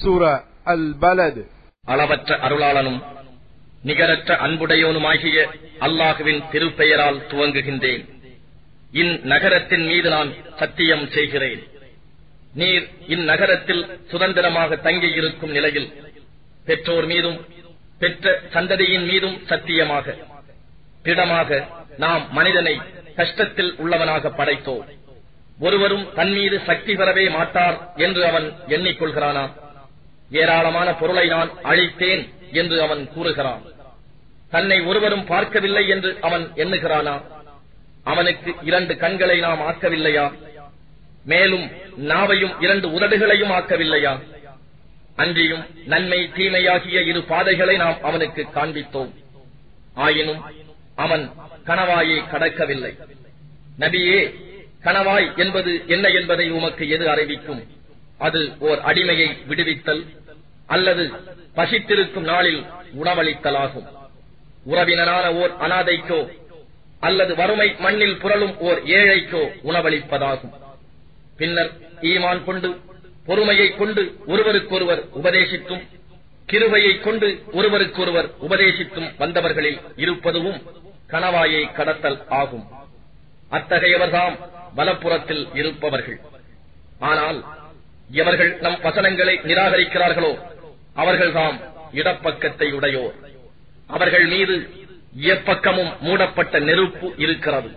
சூரா அல் பலத் அளவற்ற அருளாளனும் நிகரற்ற அன்புடையோனுமாகிய அல்லாஹுவின் திருப்பெயரால் துவங்குகின்றேன். இந்நகரத்தின் மீது நான் சத்தியம் செய்கிறேன். நீர் இந்நகரத்தில் சுதந்திரமாக தங்கியிருக்கும் நிலையில் பெற்றோர் மீதும் பெற்ற சந்ததியின் மீதும் சத்தியமாக திடமாக நாம் மனிதனை கஷ்டத்தில் உள்ளவனாக படைத்தோம். ஒருவரும் தன் மீது சக்தி பெறவே மாட்டார் என்று அவன் எண்ணிக்கொள்கிறானா? ஏராளமான பொருளை நான் அழித்தேன் என்று அவன் கூறுகிறான். தன்னை ஒருவரும் பார்க்கவில்லை என்று அவன் எண்ணுகிறானா? அவனுக்கு இரண்டு கண்களை நாம் ஆக்கவில்லையா? மேலும் நாவையும் இரண்டு உதடுகளையும் ஆக்கவில்லையா? அன்றியும் நன்மை தீமையாகிய இரு பாதைகளை நாம் அவனுக்கு காண்பித்தோம். ஆயினும் அவன் கணவாயை கடக்கவில்லை. நபியே கணவாய் என்பது என்ன என்பதை உமக்கு எது அறிவிக்கும்? அது ஓர் அடிமையை விடுவித்தல் அல்லது பசித்திருக்கும் நாளில் உணவளித்தலாகும். உறவினரான ஓர் அனாதைக்கோ அல்லது வறுமை மண்ணில் புரளும் ஓர் ஏழைக்கோ உணவளிப்பதாகும். பின்னர் ஈமான் கொண்டு பொறுமையைக் கொண்டு ஒருவருக்கொருவர் உபதேசித்தும் கிருபையைக் கொண்டு ஒருவருக்கொருவர் உபதேசித்தும் வந்தவர்களில் இருப்பதுவும் கணவாயை கடத்தல் ஆகும். அத்தகையவர்தாம் வலப்புறத்தில் இருப்பவர்கள். ஆனால் எவர்கள் நம் வசனங்களை நிராகரிக்கிறார்களோ அவர்கள்தாம் இடப்பக்கத்தை உடையோர். அவர்கள் மீது எப்பக்கமும் மூடப்பட்ட நெருப்பு இருக்கிறது.